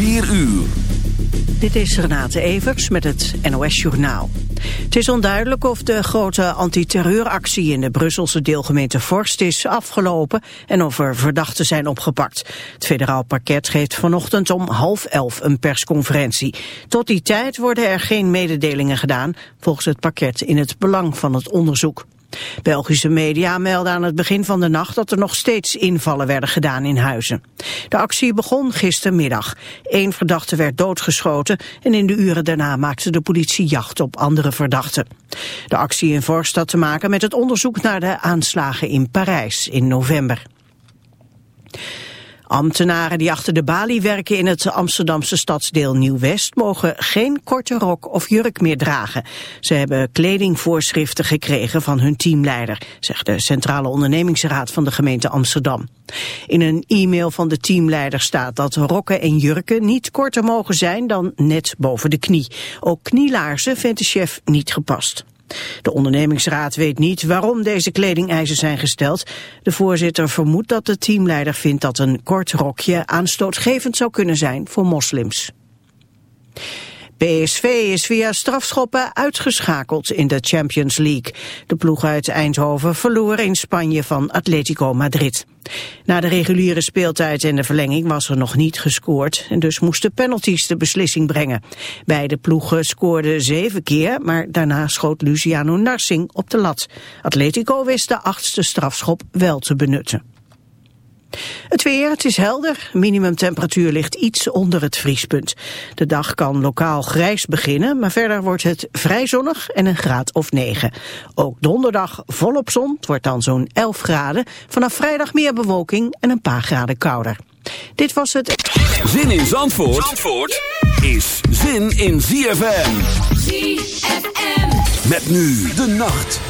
4 uur. Dit is Renate Evers met het NOS Journaal. Het is onduidelijk of de grote antiterreuractie in de Brusselse deelgemeente Vorst is afgelopen en of er verdachten zijn opgepakt. Het federaal parket geeft vanochtend om half elf een persconferentie. Tot die tijd worden er geen mededelingen gedaan, volgens het parket in het belang van het onderzoek. Belgische media melden aan het begin van de nacht dat er nog steeds invallen werden gedaan in huizen. De actie begon gistermiddag. Eén verdachte werd doodgeschoten en in de uren daarna maakte de politie jacht op andere verdachten. De actie in Vorst had te maken met het onderzoek naar de aanslagen in Parijs in november. Ambtenaren die achter de balie werken in het Amsterdamse stadsdeel Nieuw-West mogen geen korte rok of jurk meer dragen. Ze hebben kledingvoorschriften gekregen van hun teamleider, zegt de Centrale Ondernemingsraad van de gemeente Amsterdam. In een e-mail van de teamleider staat dat rokken en jurken niet korter mogen zijn dan net boven de knie. Ook knielaarzen vindt de chef niet gepast. De ondernemingsraad weet niet waarom deze kledingeisen zijn gesteld. De voorzitter vermoedt dat de teamleider vindt dat een kort rokje aanstootgevend zou kunnen zijn voor moslims. PSV is via strafschoppen uitgeschakeld in de Champions League. De ploeg uit Eindhoven verloor in Spanje van Atletico Madrid. Na de reguliere speeltijd en de verlenging was er nog niet gescoord... en dus moesten penalties de beslissing brengen. Beide ploegen scoorden zeven keer, maar daarna schoot Luciano Narsing op de lat. Atletico wist de achtste strafschop wel te benutten. Het weer, het is helder. Minimumtemperatuur ligt iets onder het vriespunt. De dag kan lokaal grijs beginnen, maar verder wordt het vrij zonnig en een graad of 9. Ook donderdag volop zon, het wordt dan zo'n 11 graden. Vanaf vrijdag meer bewolking en een paar graden kouder. Dit was het... Zin in Zandvoort, Zandvoort is zin in ZFM. ZFM. Met nu de nacht.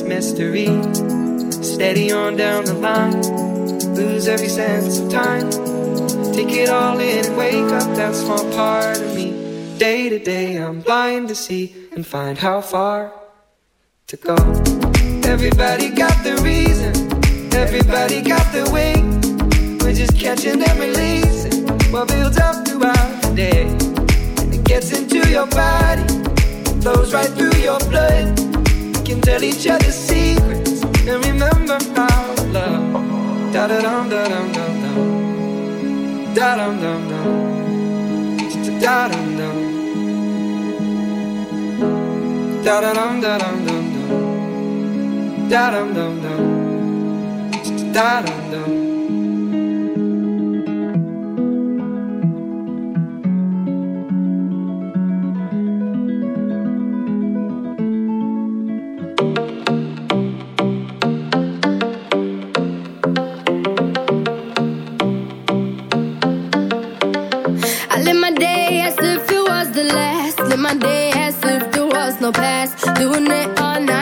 Mystery. Steady on down the line, lose every sense of time. Take it all in and wake up that small part of me. Day to day, I'm blind to see and find how far to go. Everybody got the reason, everybody got the way. We're just catching and releasing what builds up throughout the day. And it gets into your body, flows right through your blood. Can tell each other secrets and remember how love. Da da dum da dum dum dum. Da dum dum dum. Da dum dum. Da da dum da dum dum dum. Da dum dum dum. Da dum dum. Doing it all way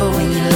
love when you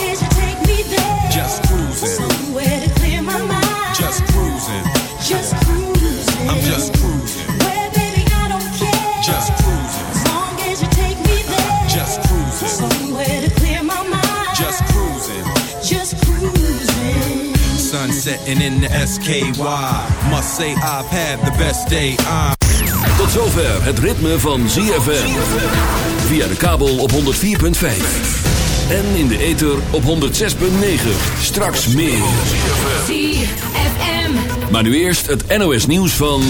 Sun setting in the SKY. Must say I've had the best day. Tot zover het ritme van ZFM. Via de kabel op 104.5. En in de ether op 106.9. Straks meer. ZFM. Maar nu eerst het NOS nieuws van...